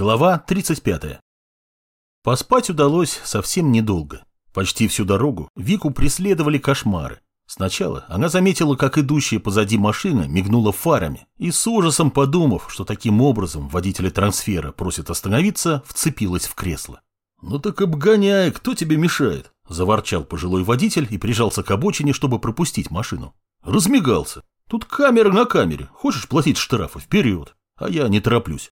Глава 35. Поспать удалось совсем недолго. Почти всю дорогу Вику преследовали кошмары. Сначала она заметила, как идущая позади машина мигнула фарами, и с ужасом подумав, что таким образом водителя трансфера просит остановиться, вцепилась в кресло. «Ну так обгоняй, кто тебе мешает?» – заворчал пожилой водитель и прижался к обочине, чтобы пропустить машину. «Размигался. Тут камера на камере. Хочешь платить штрафы? Вперед. А я не тороплюсь».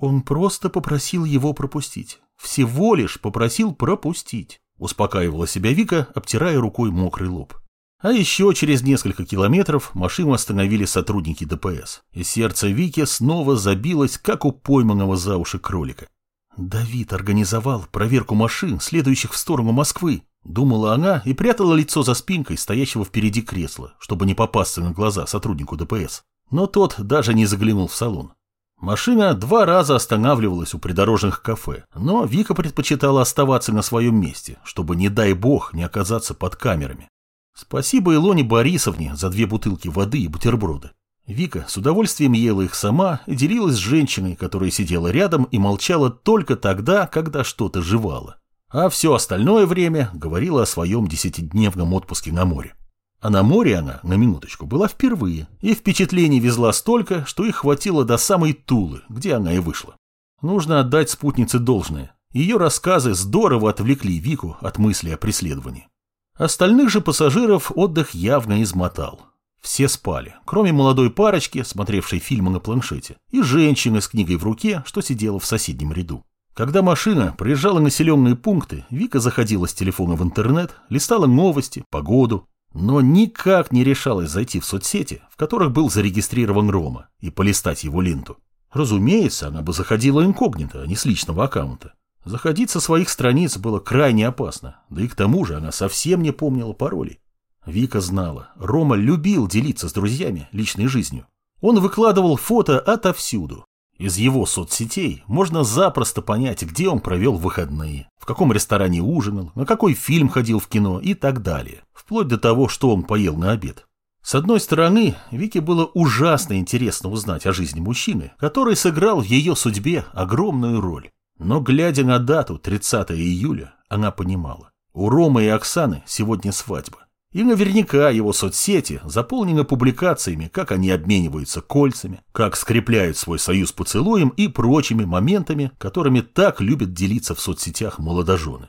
Он просто попросил его пропустить. Всего лишь попросил пропустить. Успокаивала себя Вика, обтирая рукой мокрый лоб. А еще через несколько километров машину остановили сотрудники ДПС, и сердце Вики снова забилось, как у пойманного за уши кролика. Давид организовал проверку машин, следующих в сторону Москвы, думала она и прятала лицо за спинкой стоящего впереди кресла, чтобы не попасться на глаза сотруднику ДПС. Но тот даже не заглянул в салон. Машина два раза останавливалась у придорожных кафе, но Вика предпочитала оставаться на своем месте, чтобы, не дай бог, не оказаться под камерами. Спасибо Илоне Борисовне за две бутылки воды и бутерброды. Вика с удовольствием ела их сама и делилась с женщиной, которая сидела рядом и молчала только тогда, когда что-то жевала. А все остальное время говорила о своем десятидневном отпуске на море. А на море она, на минуточку, была впервые, и впечатлений везла столько, что их хватило до самой Тулы, где она и вышла. Нужно отдать спутнице должное. Ее рассказы здорово отвлекли Вику от мысли о преследовании. Остальных же пассажиров отдых явно измотал. Все спали, кроме молодой парочки, смотревшей фильмы на планшете, и женщины с книгой в руке, что сидела в соседнем ряду. Когда машина проезжала населенные пункты, Вика заходила с телефона в интернет, листала новости, погоду, но никак не решалась зайти в соцсети, в которых был зарегистрирован Рома, и полистать его ленту. Разумеется, она бы заходила инкогнито, а не с личного аккаунта. Заходить со своих страниц было крайне опасно, да и к тому же она совсем не помнила паролей. Вика знала, Рома любил делиться с друзьями личной жизнью. Он выкладывал фото отовсюду, из его соцсетей можно запросто понять, где он провел выходные, в каком ресторане ужинал, на какой фильм ходил в кино и так далее, вплоть до того, что он поел на обед. С одной стороны, Вике было ужасно интересно узнать о жизни мужчины, который сыграл в ее судьбе огромную роль. Но глядя на дату 30 июля, она понимала, у Ромы и Оксаны сегодня свадьба. И наверняка его соцсети заполнены публикациями, как они обмениваются кольцами, как скрепляют свой союз поцелуем и прочими моментами, которыми так любят делиться в соцсетях молодожены.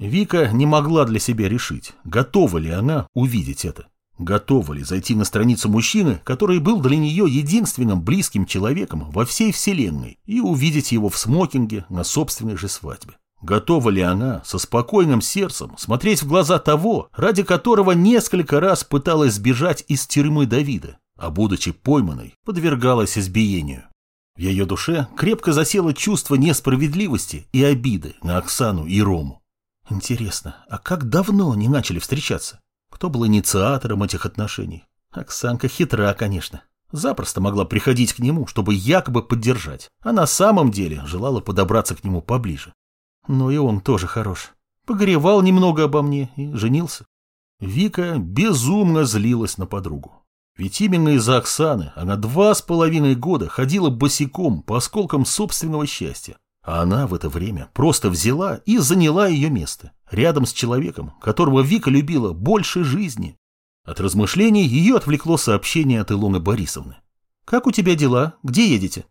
Вика не могла для себя решить, готова ли она увидеть это. Готова ли зайти на страницу мужчины, который был для нее единственным близким человеком во всей вселенной, и увидеть его в смокинге на собственной же свадьбе? Готова ли она со спокойным сердцем смотреть в глаза того, ради которого несколько раз пыталась сбежать из тюрьмы Давида, а будучи пойманной, подвергалась избиению? В ее душе крепко засело чувство несправедливости и обиды на Оксану и Рому. Интересно, а как давно они начали встречаться? Кто был инициатором этих отношений? Оксанка хитра, конечно. Запросто могла приходить к нему, чтобы якобы поддержать, а на самом деле желала подобраться к нему поближе. Но и он тоже хорош. Погревал немного обо мне и женился. Вика безумно злилась на подругу. Ведь именно из-за Оксаны она два с половиной года ходила босиком по осколкам собственного счастья. А она в это время просто взяла и заняла ее место, рядом с человеком, которого Вика любила больше жизни. От размышлений ее отвлекло сообщение от Илоны Борисовны. «Как у тебя дела? Где едете?»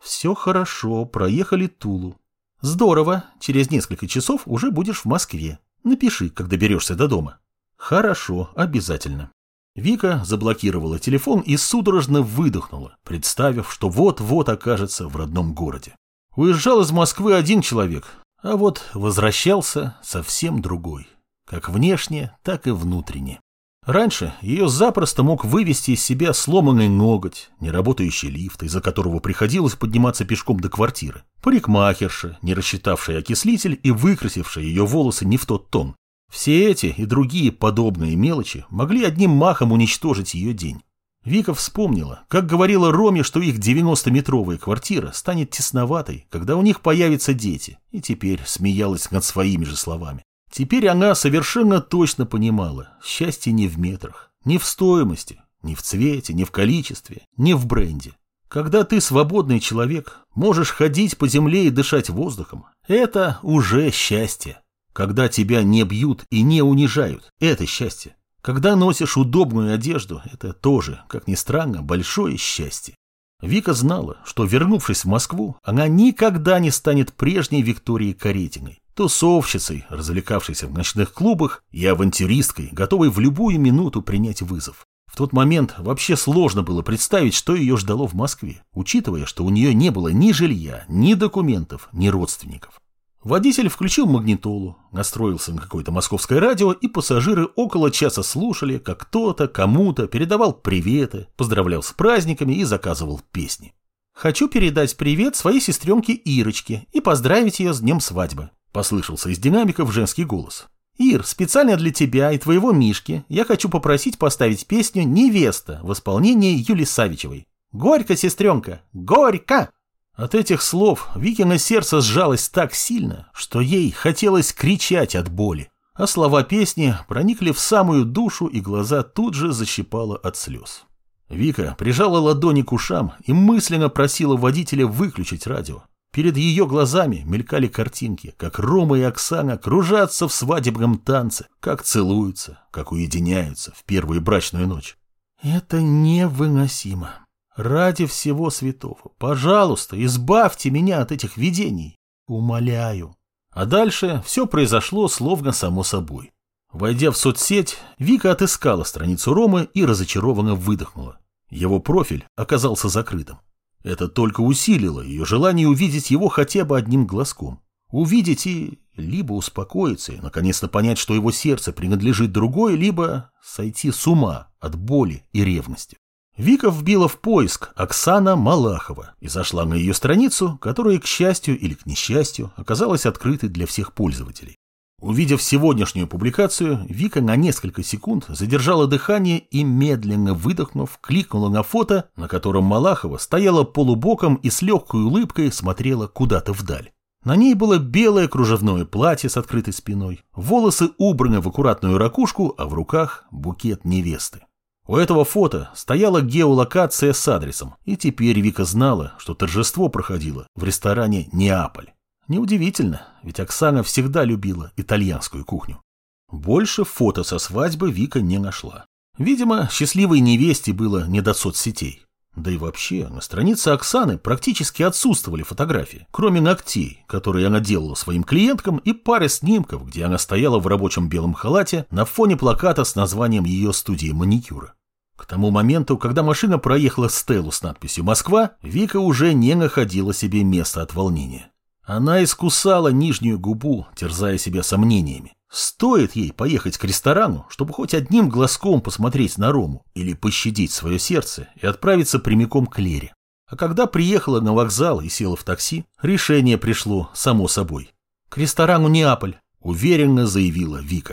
«Все хорошо, проехали Тулу. Здорово, через несколько часов уже будешь в Москве. Напиши, как доберешься до дома. Хорошо, обязательно. Вика заблокировала телефон и судорожно выдохнула, представив, что вот-вот окажется в родном городе. Уезжал из Москвы один человек, а вот возвращался совсем другой, как внешне, так и внутренне. Раньше ее запросто мог вывести из себя сломанный ноготь, неработающий лифт, из-за которого приходилось подниматься пешком до квартиры, парикмахерша, не рассчитавшая окислитель и выкрасившая ее волосы не в тот тон. Все эти и другие подобные мелочи могли одним махом уничтожить ее день. Вика вспомнила, как говорила Роме, что их 90-метровая квартира станет тесноватой, когда у них появятся дети, и теперь смеялась над своими же словами. Теперь она совершенно точно понимала, счастье не в метрах, не в стоимости, не в цвете, не в количестве, не в бренде. Когда ты свободный человек, можешь ходить по земле и дышать воздухом, это уже счастье. Когда тебя не бьют и не унижают, это счастье. Когда носишь удобную одежду, это тоже, как ни странно, большое счастье. Вика знала, что, вернувшись в Москву, она никогда не станет прежней Викторией Каретиной, тусовщицей, развлекавшейся в ночных клубах, и авантюристкой, готовой в любую минуту принять вызов. В тот момент вообще сложно было представить, что ее ждало в Москве, учитывая, что у нее не было ни жилья, ни документов, ни родственников. Водитель включил магнитолу, настроился на какое-то московское радио, и пассажиры около часа слушали, как кто-то кому-то передавал приветы, поздравлял с праздниками и заказывал песни. «Хочу передать привет своей сестренке Ирочке и поздравить ее с днем свадьбы», – послышался из динамиков женский голос. «Ир, специально для тебя и твоего Мишки я хочу попросить поставить песню «Невеста» в исполнении Юли Савичевой. Горько, сестренка, горько!» От этих слов Викина сердце сжалось так сильно, что ей хотелось кричать от боли. А слова песни проникли в самую душу, и глаза тут же защипало от слез. Вика прижала ладони к ушам и мысленно просила водителя выключить радио. Перед ее глазами мелькали картинки, как Рома и Оксана кружатся в свадебном танце, как целуются, как уединяются в первую брачную ночь. Это невыносимо. Ради всего святого, пожалуйста, избавьте меня от этих видений. Умоляю. А дальше все произошло словно само собой. Войдя в соцсеть, Вика отыскала страницу Ромы и разочарованно выдохнула. Его профиль оказался закрытым. Это только усилило ее желание увидеть его хотя бы одним глазком. Увидеть и либо успокоиться и наконец-то понять, что его сердце принадлежит другой, либо сойти с ума от боли и ревности. Вика вбила в поиск Оксана Малахова и зашла на ее страницу, которая, к счастью или к несчастью, оказалась открытой для всех пользователей. Увидев сегодняшнюю публикацию, Вика на несколько секунд задержала дыхание и, медленно выдохнув, кликнула на фото, на котором Малахова стояла полубоком и с легкой улыбкой смотрела куда-то вдаль. На ней было белое кружевное платье с открытой спиной, волосы убраны в аккуратную ракушку, а в руках букет невесты. У этого фото стояла геолокация с адресом, и теперь Вика знала, что торжество проходило в ресторане «Неаполь». Неудивительно, ведь Оксана всегда любила итальянскую кухню. Больше фото со свадьбы Вика не нашла. Видимо, счастливой невесте было не до соцсетей. Да и вообще, на странице Оксаны практически отсутствовали фотографии, кроме ногтей, которые она делала своим клиенткам, и пары снимков, где она стояла в рабочем белом халате на фоне плаката с названием ее студии маникюра. К тому моменту, когда машина проехала стелу с надписью «Москва», Вика уже не находила себе места от волнения. Она искусала нижнюю губу, терзая себя сомнениями. Стоит ей поехать к ресторану, чтобы хоть одним глазком посмотреть на Рому или пощадить свое сердце и отправиться прямиком к Лере. А когда приехала на вокзал и села в такси, решение пришло само собой. «К ресторану Неаполь», – уверенно заявила Вика.